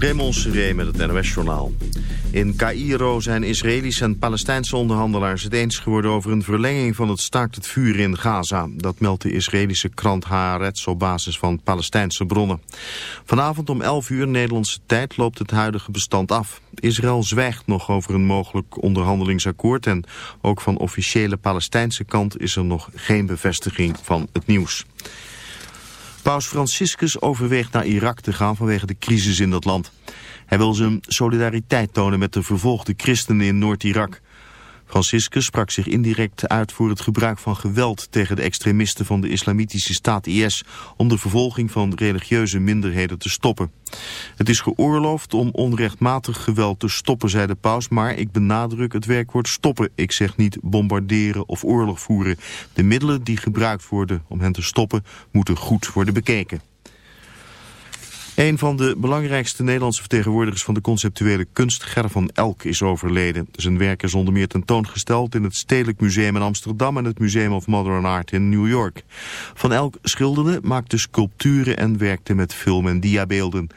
Raymond met het NOS-journaal. In Cairo zijn Israëlische en Palestijnse onderhandelaars het eens geworden over een verlenging van het staakt het vuur in Gaza. Dat meldt de Israëlische krant Haaretz op basis van Palestijnse bronnen. Vanavond om 11 uur Nederlandse tijd loopt het huidige bestand af. Israël zwijgt nog over een mogelijk onderhandelingsakkoord en ook van officiële Palestijnse kant is er nog geen bevestiging van het nieuws. Paus Franciscus overweegt naar Irak te gaan vanwege de crisis in dat land. Hij wil zijn solidariteit tonen met de vervolgde christenen in Noord-Irak. Franciscus sprak zich indirect uit voor het gebruik van geweld tegen de extremisten van de islamitische staat IS om de vervolging van religieuze minderheden te stoppen. Het is geoorloofd om onrechtmatig geweld te stoppen, zei de paus, maar ik benadruk het werkwoord stoppen. Ik zeg niet bombarderen of oorlog voeren. De middelen die gebruikt worden om hen te stoppen moeten goed worden bekeken. Een van de belangrijkste Nederlandse vertegenwoordigers van de conceptuele kunst, Ger van Elk, is overleden. Zijn werk is onder meer tentoongesteld in het Stedelijk Museum in Amsterdam en het Museum of Modern Art in New York. Van Elk schilderde, maakte sculpturen en werkte met film- en diabeelden.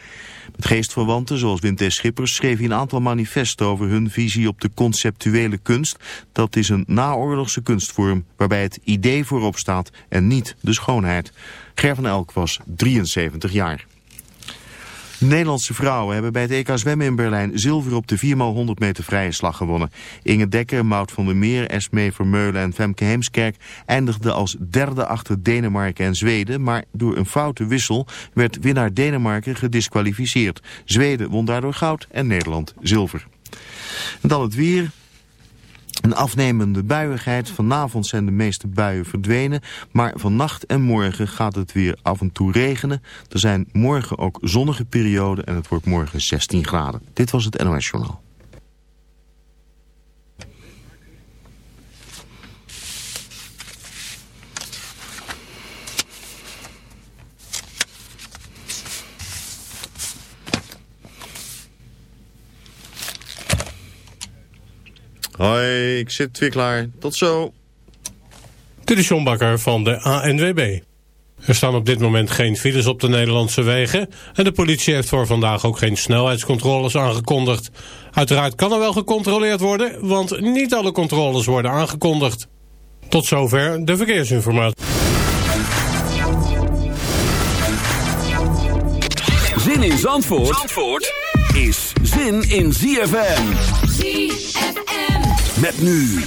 Met geestverwanten zoals Wim T. Schippers schreef hij een aantal manifesten over hun visie op de conceptuele kunst. Dat is een naoorlogse kunstvorm waarbij het idee voorop staat en niet de schoonheid. Ger van Elk was 73 jaar. Nederlandse vrouwen hebben bij het EK zwemmen in Berlijn zilver op de 4x100 meter vrije slag gewonnen. Inge Dekker, Mout van der Meer, Esmee Vermeulen en Femke Heemskerk eindigden als derde achter Denemarken en Zweden. Maar door een foute wissel werd winnaar Denemarken gedisqualificeerd. Zweden won daardoor goud en Nederland zilver. En dan het weer. Een afnemende buiigheid. Vanavond zijn de meeste buien verdwenen. Maar vannacht en morgen gaat het weer af en toe regenen. Er zijn morgen ook zonnige perioden en het wordt morgen 16 graden. Dit was het NOS Journaal. Hoi, ik zit weer klaar. Tot zo. Dit is John Bakker van de ANWB. Er staan op dit moment geen files op de Nederlandse wegen... en de politie heeft voor vandaag ook geen snelheidscontroles aangekondigd. Uiteraard kan er wel gecontroleerd worden... want niet alle controles worden aangekondigd. Tot zover de verkeersinformatie. Zin in Zandvoort, Zandvoort is zin in ZFM. ZFM. Met nu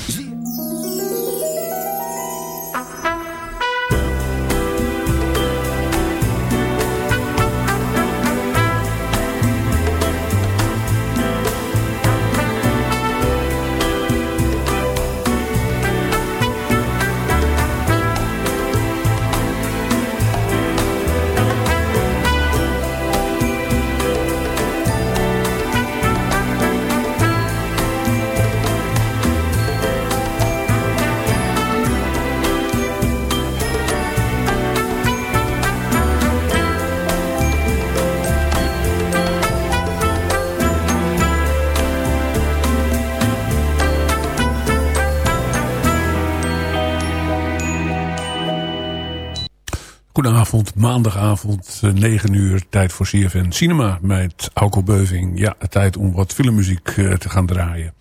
Goedenavond, maandagavond, 9 eh, uur, tijd voor CFN Cinema met Auko Beuving. Ja, tijd om wat filmmuziek eh, te gaan draaien.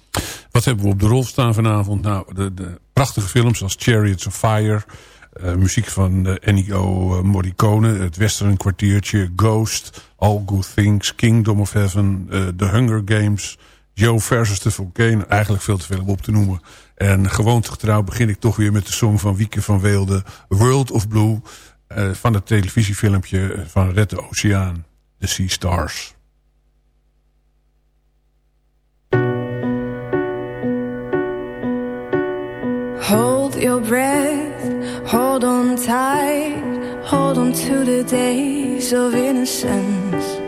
Wat hebben we op de rol staan vanavond? Nou, de, de prachtige films als Chariots of Fire, uh, muziek van uh, Ennio Morricone, het Western kwartiertje, Ghost, All Good Things, Kingdom of Heaven, The Hunger Games, Joe versus the Volcano. Eigenlijk veel te veel om op te noemen. En gewoontegetrouw begin ik toch weer met de song van Wieke van Weelde, World of Blue... Uh, van het televisiefilmpje van Red de Oceaan, The Sea Stars. Hold your breath, hold on tight, hold on to the days of innocence.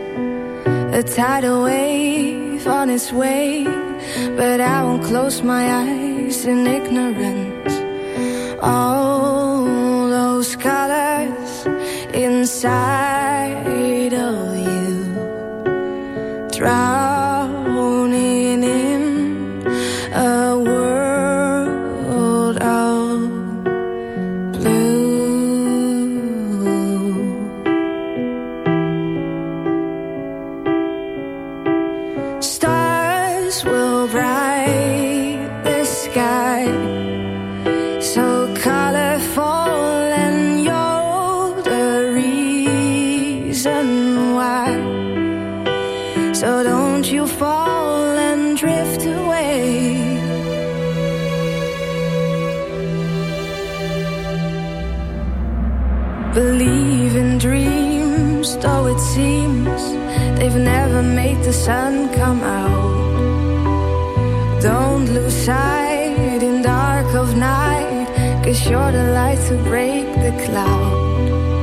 A tidal wave on its way, but I won't close my eyes in ignorance. All those colors inside of you. Drown sun come out. Don't lose sight in dark of night, cause you're the light to break the cloud.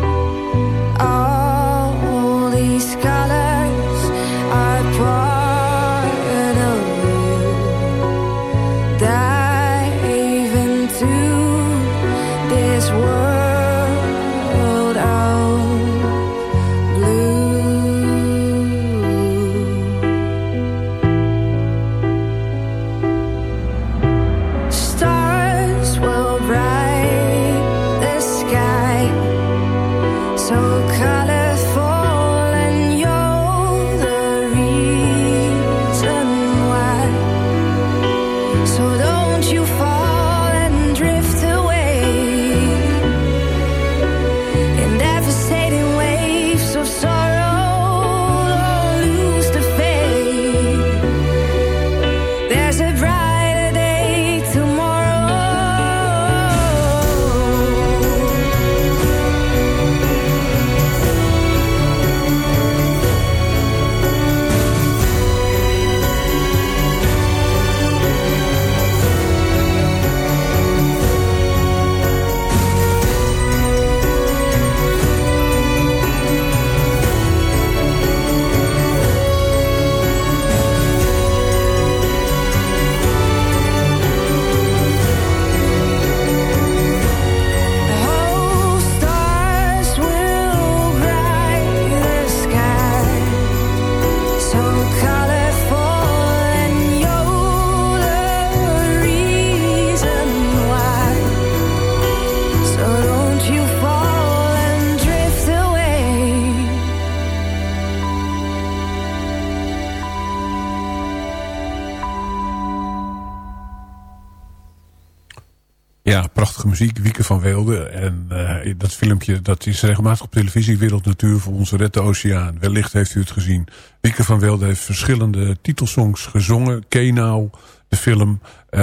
Ja, prachtige muziek. Wieke van Weelde. En eh, dat filmpje dat is regelmatig op televisie. Wereld Natuur voor onze Red de Oceaan. Wellicht heeft u het gezien. Wieke van Weelde heeft verschillende titelsongs gezongen. Kenau, de film. eh,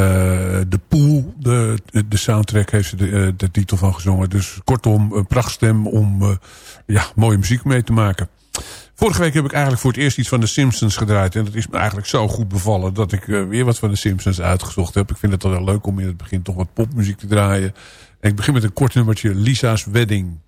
de Pool, de, de, soundtrack heeft ze de, eh, de titel van gezongen. Dus kortom, een prachtstem om ja, mooie muziek mee te maken. Vorige week heb ik eigenlijk voor het eerst iets van de Simpsons gedraaid. En dat is me eigenlijk zo goed bevallen dat ik eh, weer wat van de Simpsons uitgezocht heb. Ik vind het toch wel leuk om in het begin toch wat popmuziek te draaien. En ik begin met een kort nummertje, Lisa's Wedding.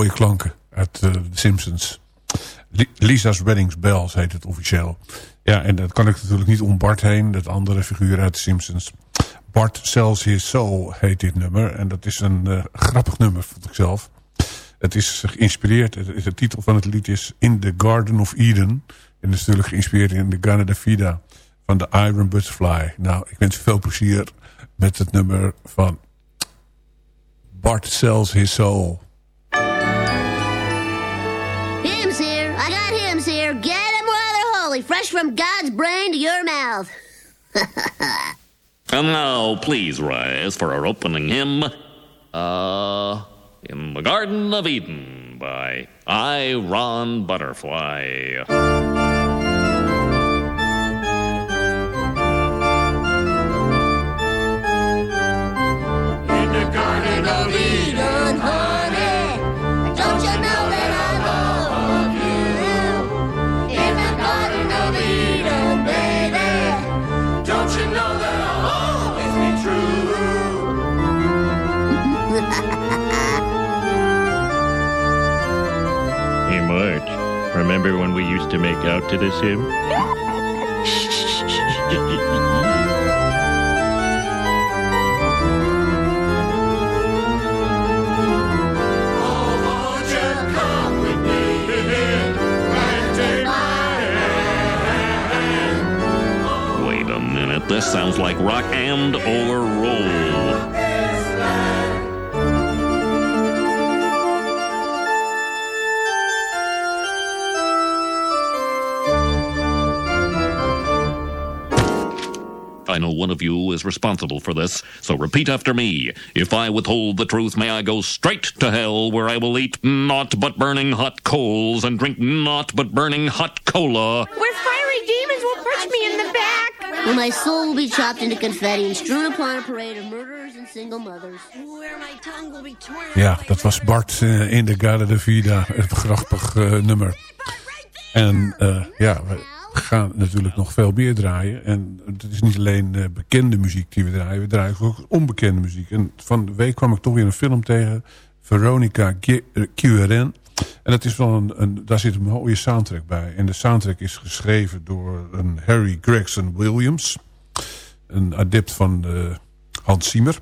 Mooie klanken uit eh, The Simpsons. Li- Lisa's Weddings Bells heet het officieel. Ja, en dat kan ik natuurlijk niet om Bart heen. Dat andere figuur uit The Simpsons. Bart Sells His Soul heet dit nummer. En dat is een eh, grappig nummer, vond ik zelf. Het is geïnspireerd, het- de titel van het lied is In the Garden of Eden. En is natuurlijk geïnspireerd in de Ghana de Vida van de Iron Butterfly. Nou, ik wens veel plezier met het nummer van Bart Sells His Soul. Fresh from God's brain to your mouth. And now, please rise for our opening hymn. Uh, In the Garden of Eden by I. Ron Butterfly. Remember when we used to make out to this hymn? Wait a minute, this sounds like rock and or roll. I know one of you is responsible for this, so repeat after me. If I withhold the truth, may I go straight to hell, where I will eat naught but burning hot coals and drink naught but burning hot cola. Where fiery demons will punch me in the back. Where my soul will be chopped into confetti and strewn upon a parade of murderers and single mothers. Where my tongue will be torn Ja, dat was Bart eh, in de Garde de Vida. Een grappig eh, nummer. En eh, ja, we gaan natuurlijk nog veel meer draaien. En het is niet alleen eh, bekende muziek die we draaien. We draaien ook onbekende muziek. En van de week kwam ik toch weer een film tegen. Veronica QRN. En dat is wel een, daar zit een mooie soundtrack bij. En de soundtrack is geschreven door een Harry Gregson Williams. Een adept van eh, Hans Zimmer.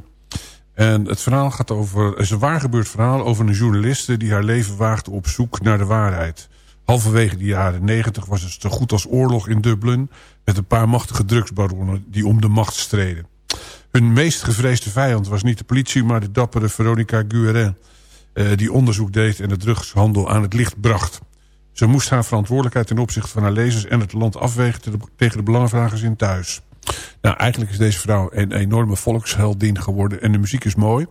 En het verhaal gaat over... Is een waargebeurd verhaal over een journaliste... die haar leven waagde op zoek naar de waarheid. Halverwege de jaren negentig was het zo goed als oorlog in Dublin... met een paar machtige drugsbaronnen die om de macht streden. Hun meest gevreesde vijand was niet de politie... maar de dappere Veronica Guerin... eh, die onderzoek deed en de drugshandel aan het licht bracht. Ze moest haar verantwoordelijkheid ten opzichte van haar lezers... en het land afwegen te- tegen de belangenvragers in thuis. Nou, eigenlijk is deze vrouw een enorme volksheldin geworden. En de muziek is mooi.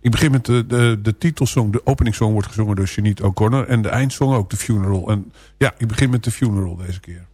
Ik begin met de, de, de titelsong. De openingssong wordt gezongen door Jeanette O'Connor. En de eindsong ook, The Funeral. En ja, ik begin met The Funeral deze keer.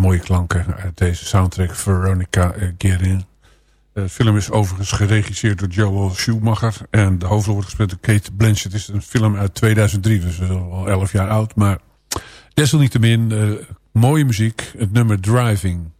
Mooie klanken uit deze soundtrack Veronica eh, Guerin. De film is overigens geregisseerd door Joel Schumacher. En de hoofdrol wordt gespeeld door Kate Blanchett. Het is een film uit 2003, dus eh, al 11 jaar oud. Maar desalniettemin, eh, mooie muziek. Het nummer Driving.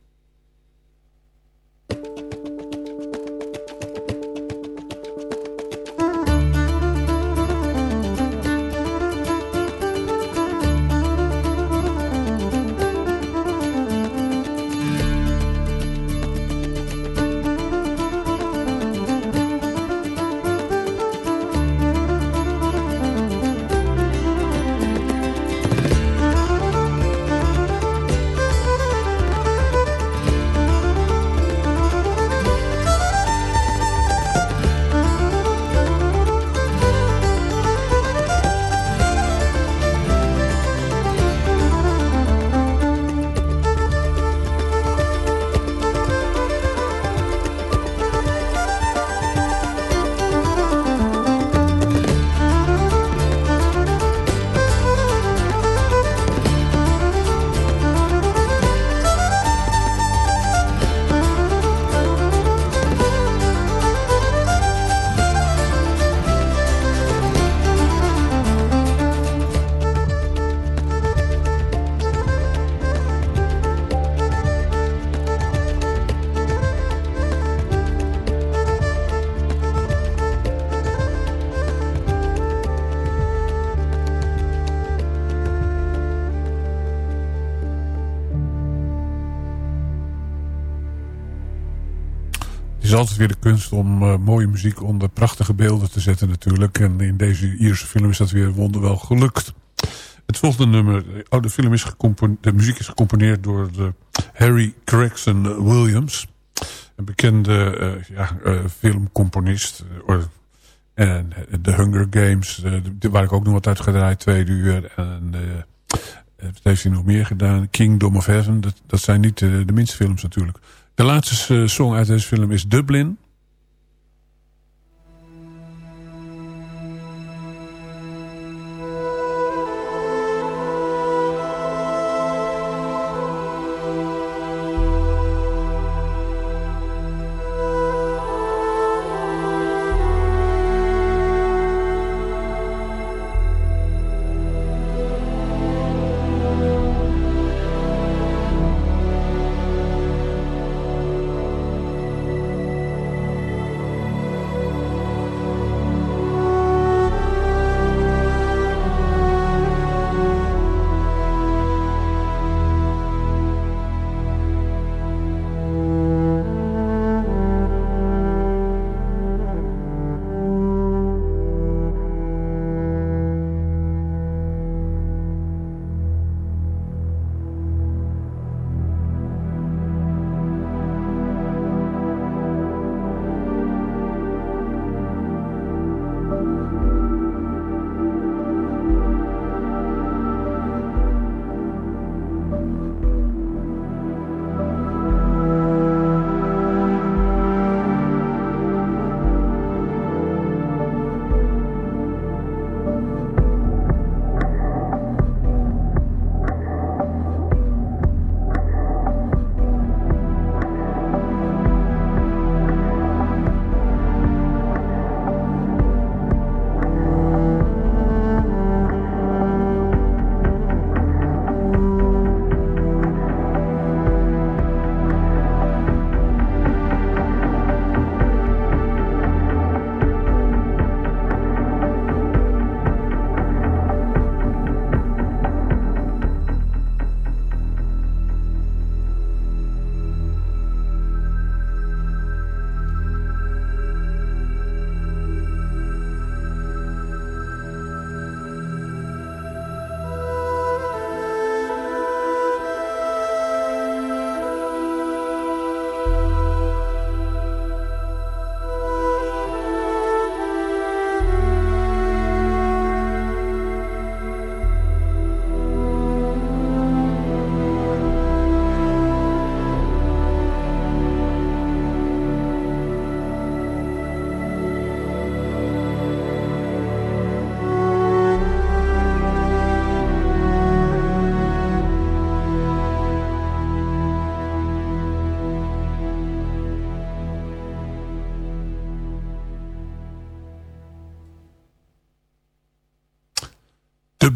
Weer de kunst om uh, mooie muziek onder prachtige beelden te zetten natuurlijk. En in deze Ierse film is dat weer wonderwel gelukt. Het volgende nummer, oh, de, film is de muziek is gecomponeerd door de Harry Gregson Williams. Een bekende uh, ja, filmcomponist. en The Hunger Games, waar ik ook nog wat uit gedraaid, tweede uur. En wat heeft hij nog meer gedaan? Kingdom of Heaven, dat, dat zijn niet de minste films natuurlijk. De laatste song uit deze film is Dublin.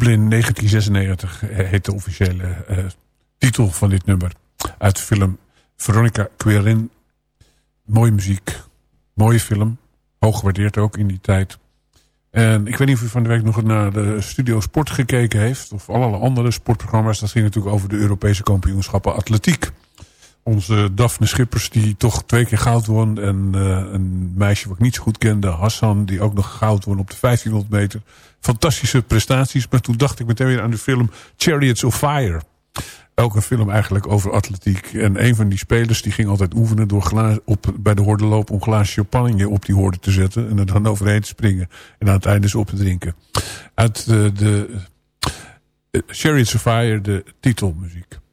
Dublin 1996 heet de officiële uh, titel van dit nummer. Uit de film Veronica Querin. Mooie muziek. Mooie film. Hoog gewaardeerd ook in die tijd. En ik weet niet of u van de week nog naar de Studio Sport gekeken heeft. Of allerlei andere sportprogramma's. Dat ging natuurlijk over de Europese kampioenschappen atletiek. Onze Daphne Schippers die toch twee keer goud won. En uh, een meisje wat ik niet zo goed kende, Hassan, die ook nog goud won op de 1500 meter. Fantastische prestaties. Maar toen dacht ik meteen weer aan de film Chariots of Fire. Een film eigenlijk over atletiek. En een van die spelers die ging altijd oefenen door glaas, op, bij de hordenloop om glaasje champagne op die horde te zetten. En er dan overheen te springen. En aan het einde eens op te drinken. Uit de, de uh, Chariots of Fire, de titelmuziek.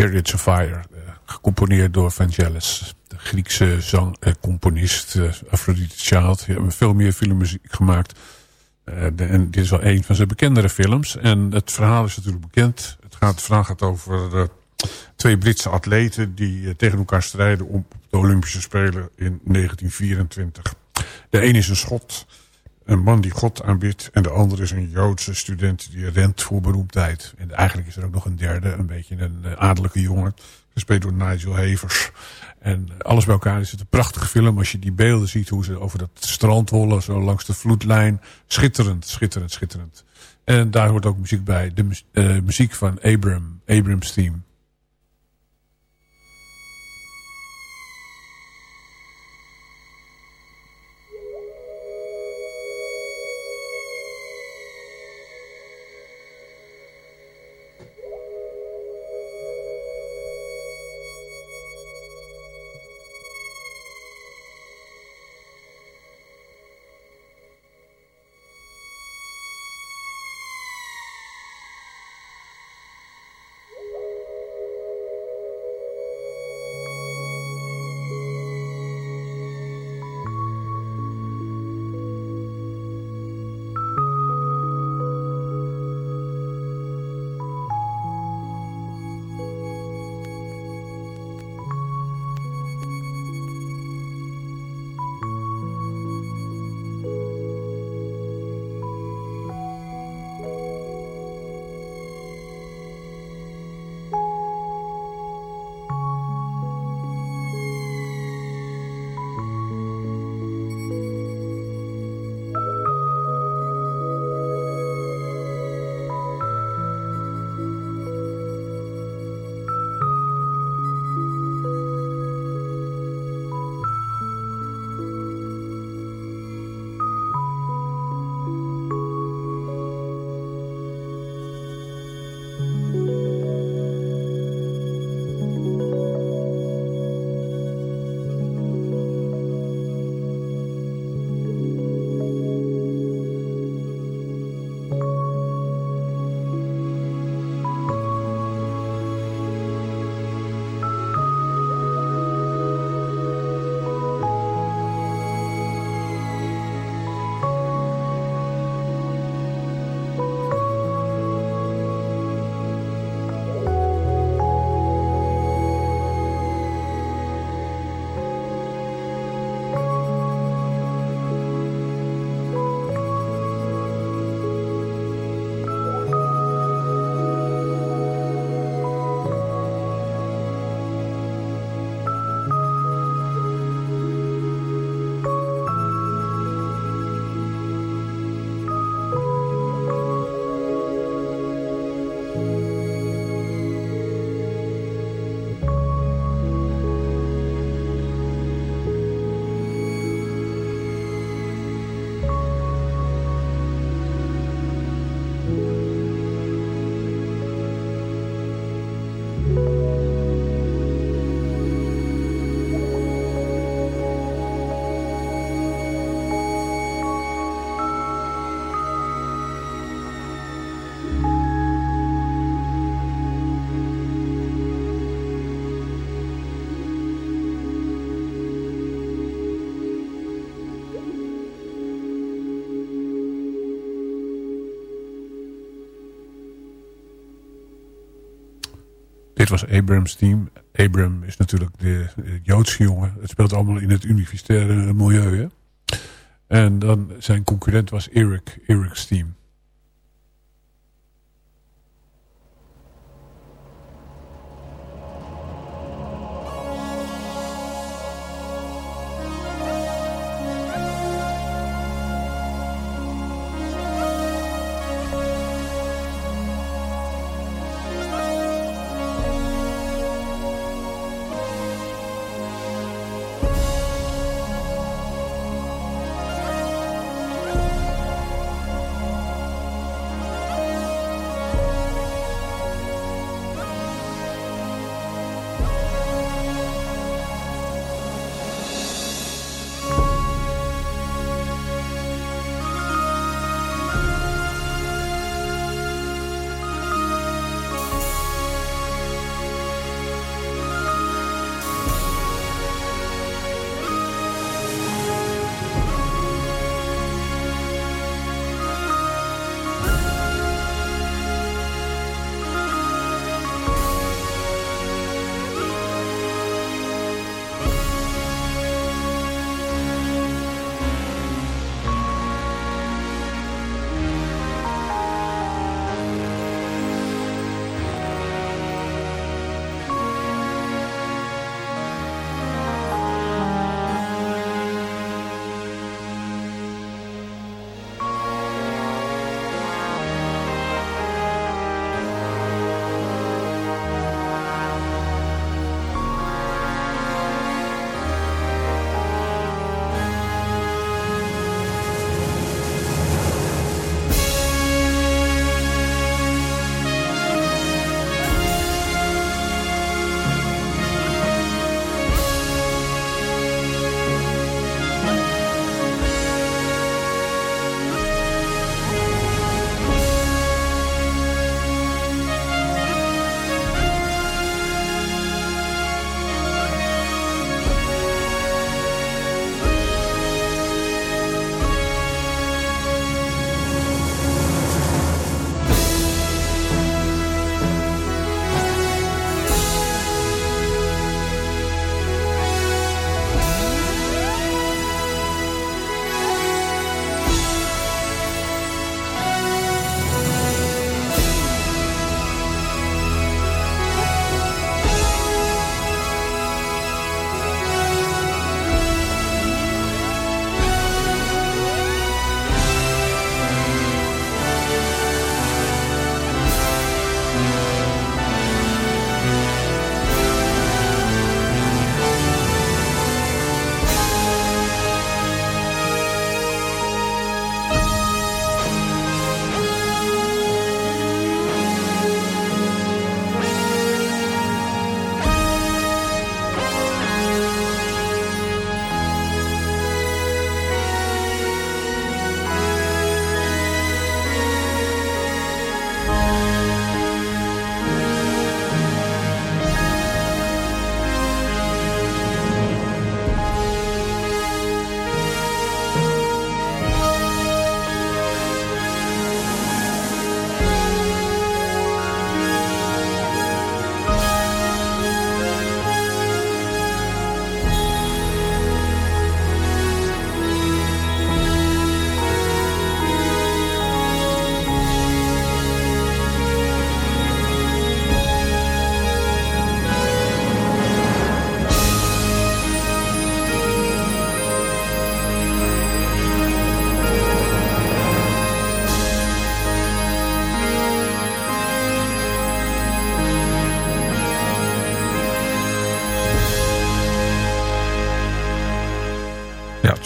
Chariots of Fire. eh, gecomponeerd door Vangelis. De Griekse zangcomponist uh, Aphrodite Child. Die hebben veel meer filmmuziek gemaakt. En dit is wel een van zijn bekendere films. En het verhaal is natuurlijk bekend. Het, gaat, het verhaal gaat over twee Britse atleten... die tegen elkaar strijden op de Olympische Spelen in 1924. De een is een schot, een man die God aanbidt... en de ander is een Joodse student die rent voor beroemdheid. En eigenlijk is er ook nog een derde, een beetje een adellijke jongen... gespeeld door Nigel Havers... En alles bij elkaar is het een prachtige film. Als je die beelden ziet, hoe ze over dat strand rollen, zo langs de vloedlijn. Schitterend, schitterend, schitterend. En daar hoort ook muziek bij. De uh, muziek van Abram, Abram's Theme. Dit was Abrams team. Abram is natuurlijk de, de Joodse jongen. Het speelt allemaal in het universitaire milieu. Hè? En dan zijn concurrent was Eric, Eric's team.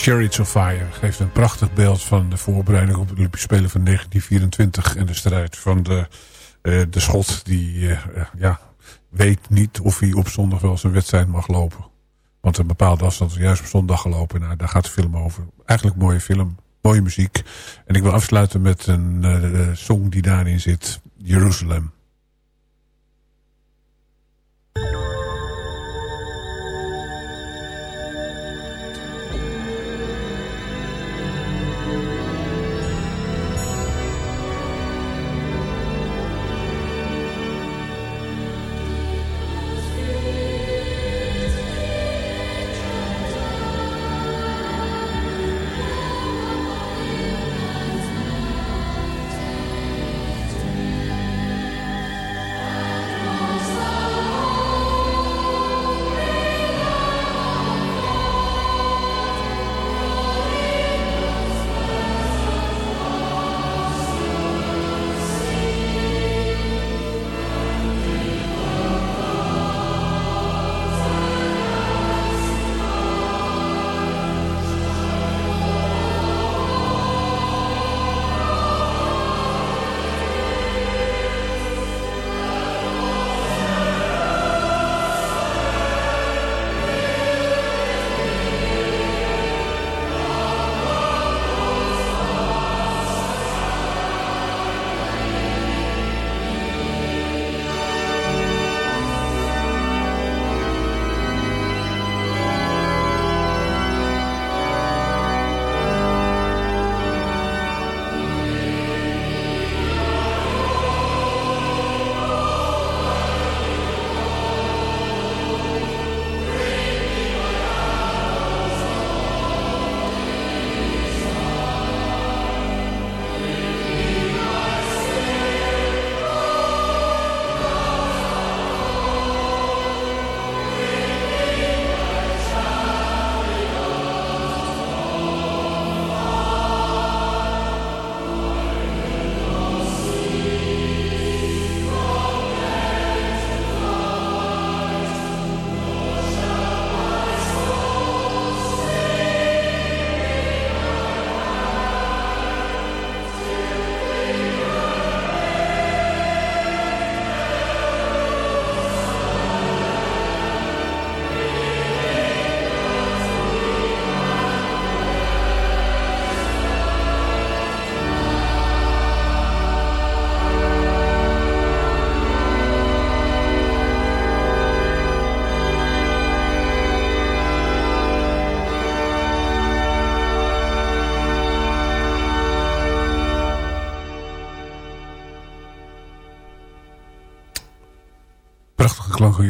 Chariots of Fire geeft een prachtig beeld van de voorbereiding op de Olympische Spelen van 1924 en de strijd van de, uh, de schot die uh, ja, weet niet of hij op zondag wel zijn wedstrijd mag lopen. Want een bepaalde afstand is juist op zondag gelopen. Nou, daar gaat de film over. Eigenlijk mooie film, mooie muziek. En ik wil afsluiten met een uh, song die daarin zit. Jerusalem.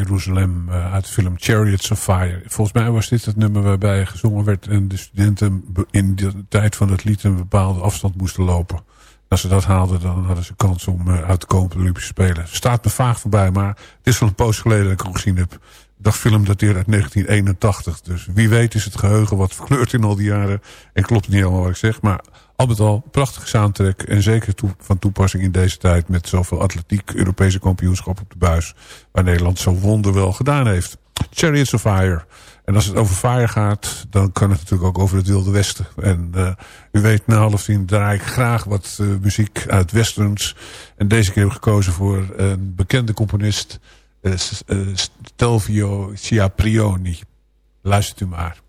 Jeruzalem uh, uit de film Chariots of Fire. Volgens mij was dit het nummer waarbij gezongen werd... en de studenten in de tijd van het lied een bepaalde afstand moesten lopen. Als ze dat haalden, dan hadden ze kans om uh, uit te komen op de Olympische Spelen. Staat me vaag voorbij, maar het is wel een poos geleden dat ik hem gezien heb. Dat film dateert uit 1981. Dus wie weet is het geheugen wat verkleurd in al die jaren. En klopt niet allemaal wat ik zeg. Maar al met al, prachtige soundtrack. En zeker van toepassing in deze tijd met zoveel atletiek, Europese kampioenschap op de buis. Waar Nederland zo wonderwel gedaan heeft. Chariots of Fire. En als het over fire gaat, dan kan het natuurlijk ook over het Wilde Westen. En uh, u weet, na half tien draai ik graag wat uh, muziek uit westerns. En deze keer heb ik gekozen voor een bekende componist, uh, Stelvio Ciaprioni. Luistert u maar.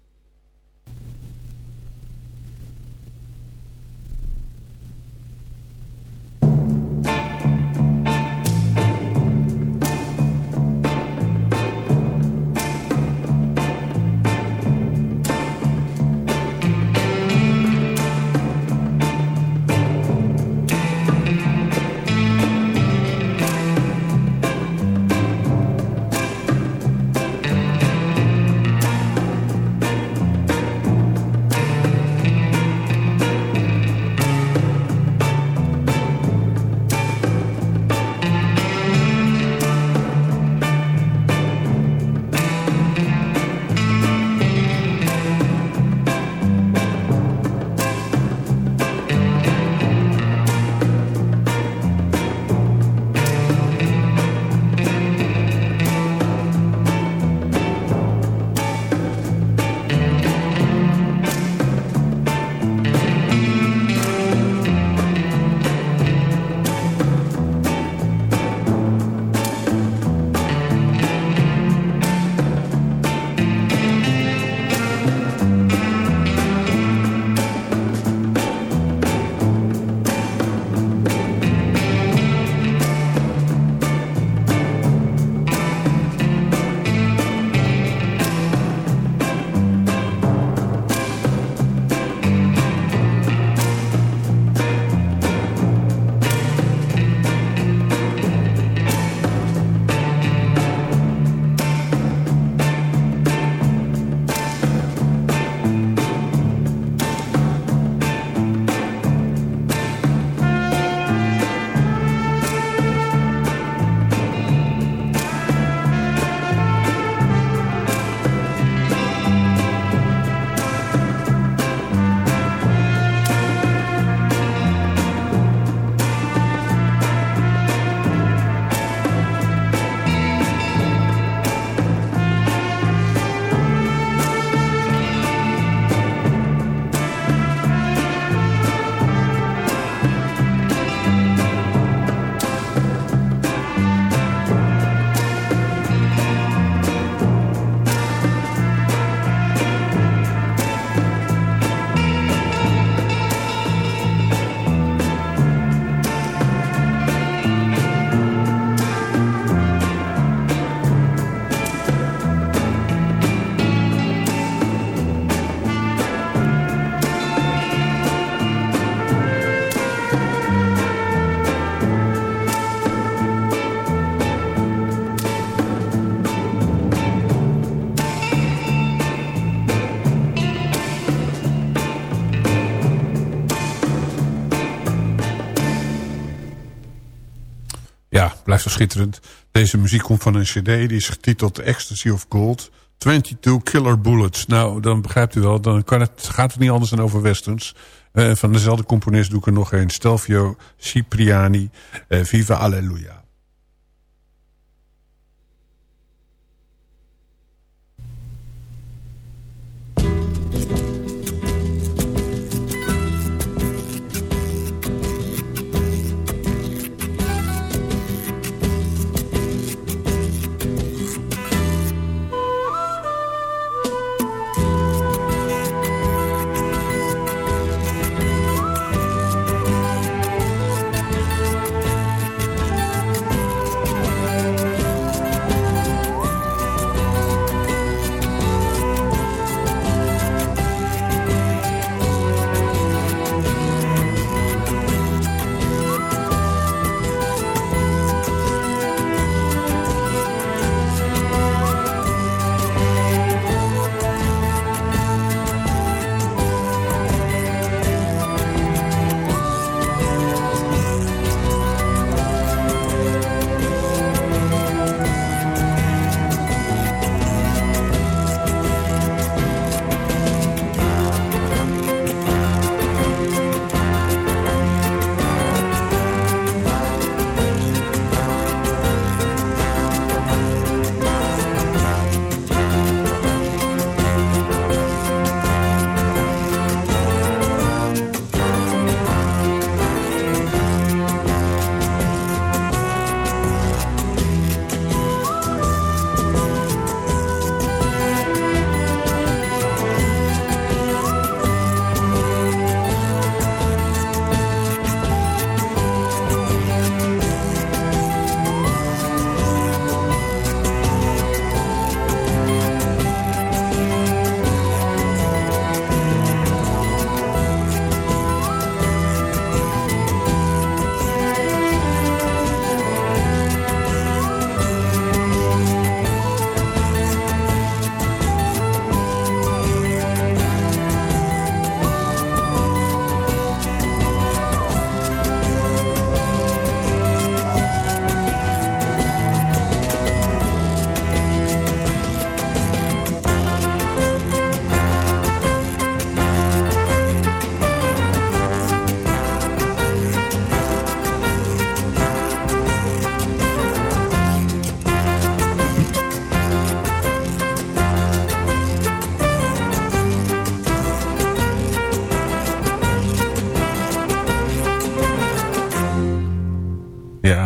Schitterend. Deze muziek komt van een cd, die is getiteld Ecstasy of Gold. 22 Killer Bullets. Nou, dan begrijpt u wel, dan kan het, gaat het niet anders dan over westerns. Uh, van dezelfde componist doe ik er nog een. Stelvio Cipriani, uh, Viva Alleluia.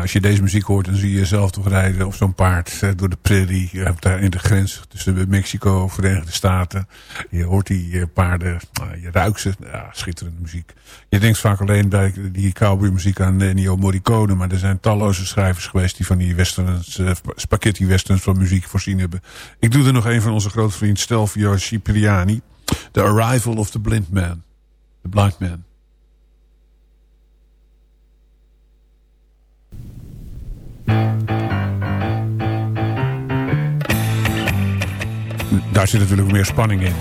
Als je deze muziek hoort, dan zie je jezelf toch rijden op zo'n paard eh, door de prairie. Hebt daar in de grens tussen Mexico en Verenigde Staten. Je hoort die eh, paarden, uh, je ruikt ze. Ja, schitterende muziek. Je denkt vaak alleen bij die cowboymuziek aan Ennio Morricone. Maar er zijn talloze schrijvers geweest die van die westerns, spaghetti westerns van muziek voorzien hebben. Ik doe er nog een van onze grote vriend Stelvio Cipriani. The Arrival of the Blind Man. The Blind Man. Daar zit natuurlijk meer spanning in.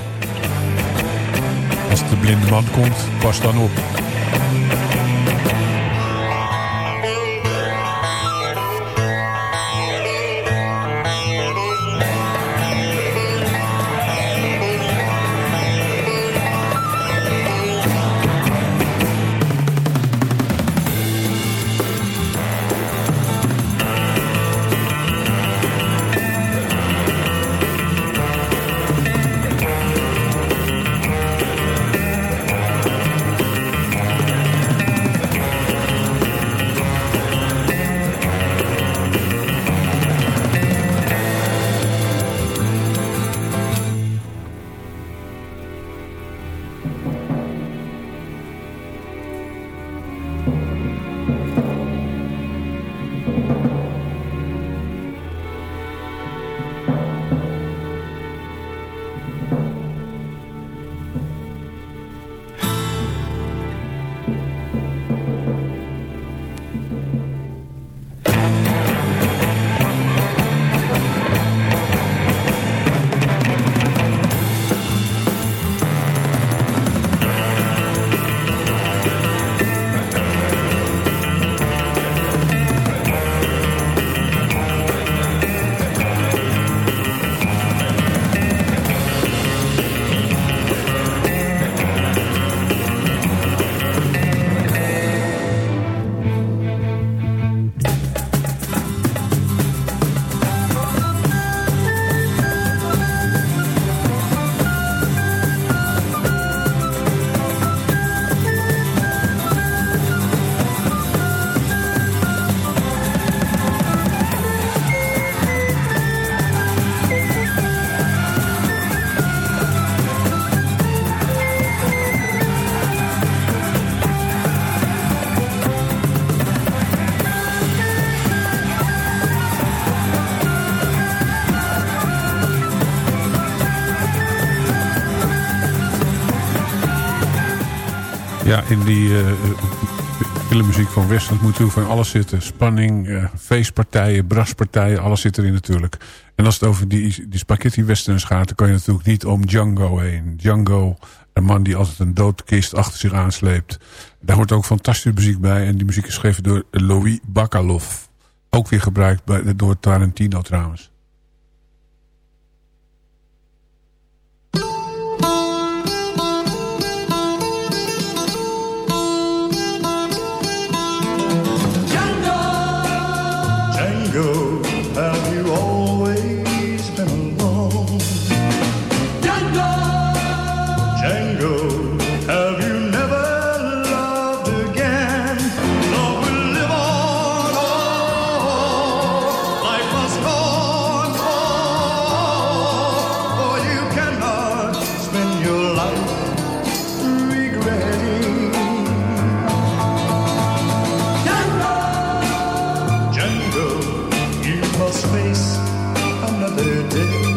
Als de blinde man komt, pas dan op. Ja, in die uh, filmmuziek van Westland moet natuurlijk van alles zitten. Spanning, uh, feestpartijen, braspartijen, alles zit erin natuurlijk. En als het over die, die spaghetti westerns gaat... dan kan je natuurlijk niet om Django heen. Django, een man die altijd een doodkist achter zich aansleept. Daar hoort ook fantastische muziek bij. En die muziek is geschreven door Louis Bakalov. Ook weer gebruikt bij, door Tarantino trouwens. 嗯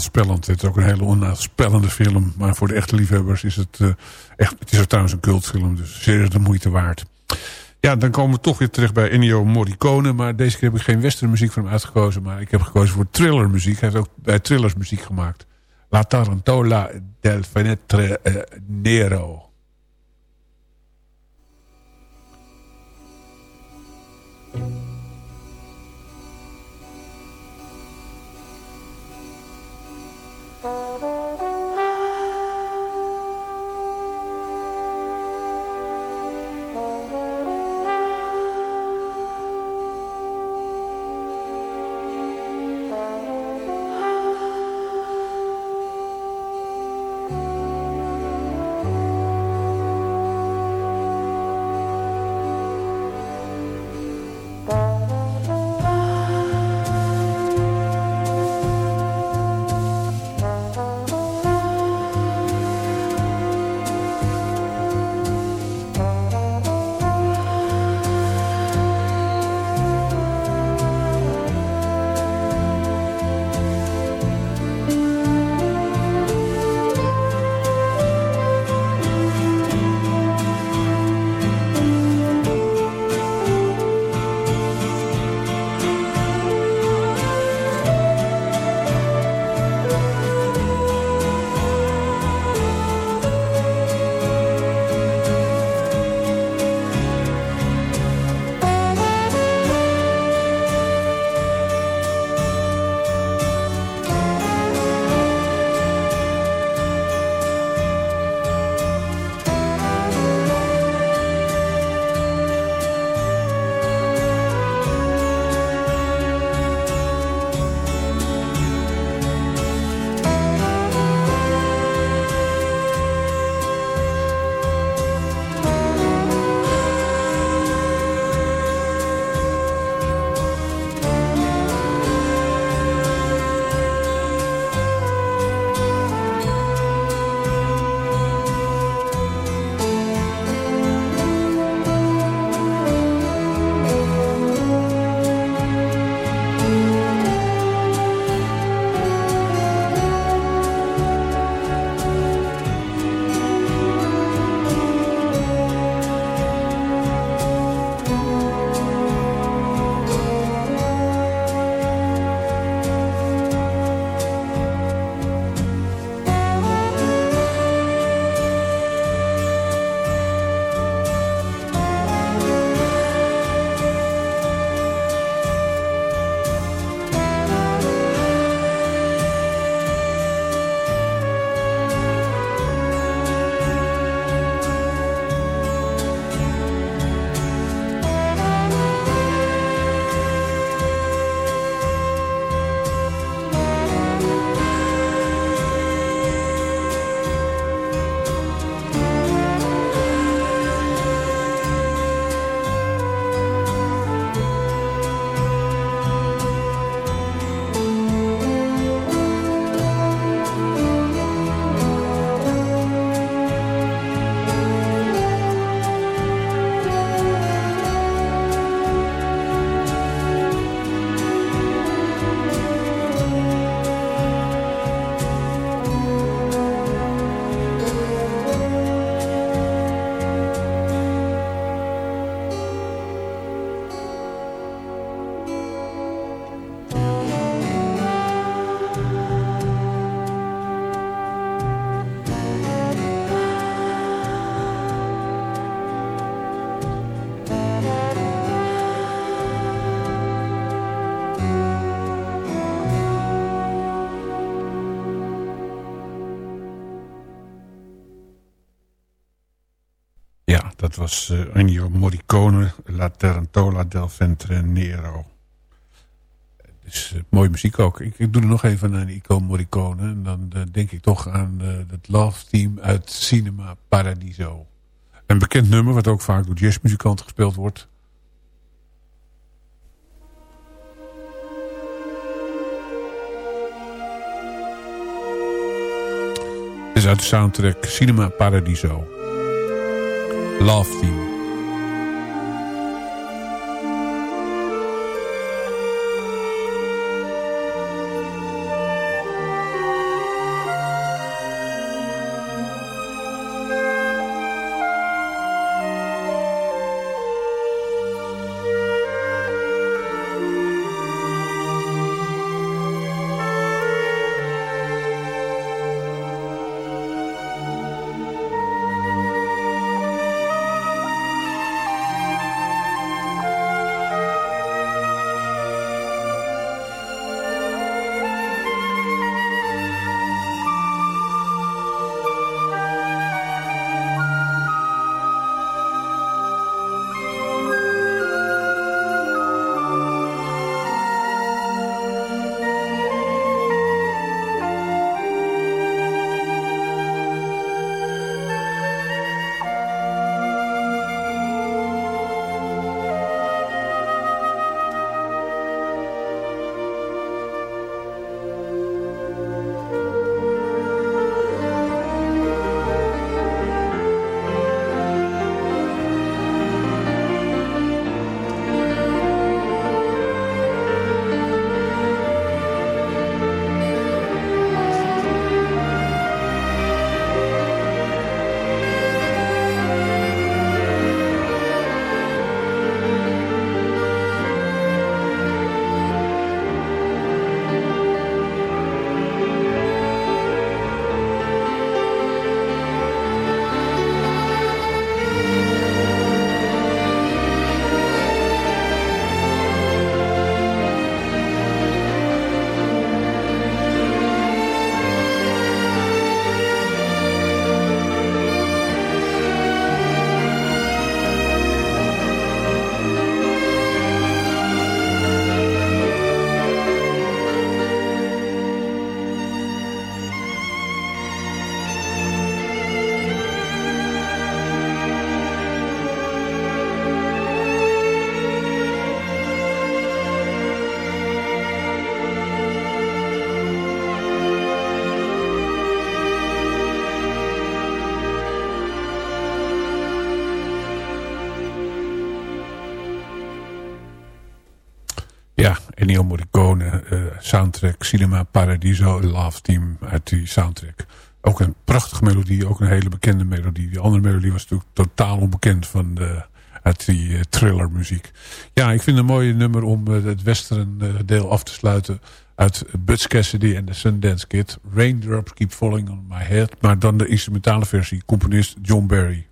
onaanspellend. Het is ook een hele onaanspellende film. Maar voor de echte liefhebbers is het eh, echt... Het is trouwens een cultfilm, dus zeer de moeite waard. Ja, dan komen we toch weer terecht bij Ennio Morricone. Maar deze keer heb ik geen westernmuziek van hem uitgekozen. Maar ik heb gekozen voor thrillermuziek. Hij heeft ook bij thrillers muziek gemaakt. La Tarantola del Venetre eh, Nero. Dat was uh, Ennio Morricone, La Tarantola del Ventre Nero. Het is uh, mooie muziek ook. Ik, ik, doe er nog even aan Ico Morricone. En dan uh, denk ik toch aan het love team uit Cinema Paradiso. Een bekend nummer wat ook vaak door jazzmuzikanten gespeeld wordt. is uit de soundtrack Cinema Paradiso. Love Theme. Ennio Morricone, uh, soundtrack Cinema Paradiso, Love Team uit die soundtrack. Ook een prachtige melodie, ook een hele bekende melodie. Die andere melodie was natuurlijk totaal onbekend van de, uit die uh, thriller muziek. Ja, ik vind een mooie nummer om uh, het western deel af te sluiten uit Butch Cassidy en de Sundance Kid. Raindrops Keep Falling on My Head. Maar dan de instrumentale versie, componist John Barry.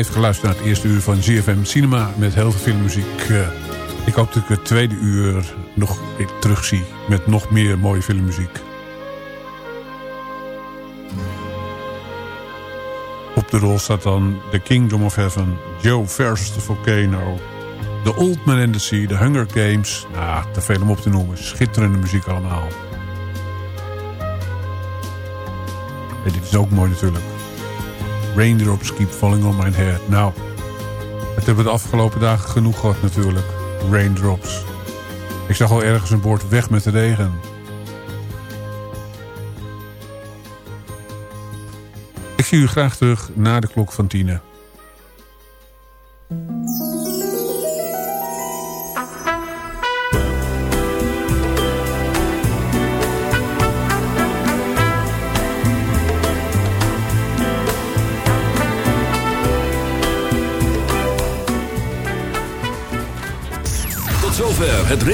Heeft geluisterd naar het eerste uur van GFM Cinema met heel veel filmmuziek. Uh, ik hoop dat ik het tweede uur nog terugzie met nog meer mooie filmmuziek. Op de rol staat dan The Kingdom of Heaven, Joe versus the Volcano... The Old Man and the Sea, The Hunger Games. Nou, te veel om op te noemen. Schitterende muziek allemaal. En dit is ook mooi natuurlijk. Raindrops keep falling on my head. Nou, het hebben we de afgelopen dagen genoeg gehad natuurlijk. Raindrops. Ik zag al ergens een bord weg met de regen. Ik zie u graag terug na de klok van tienen.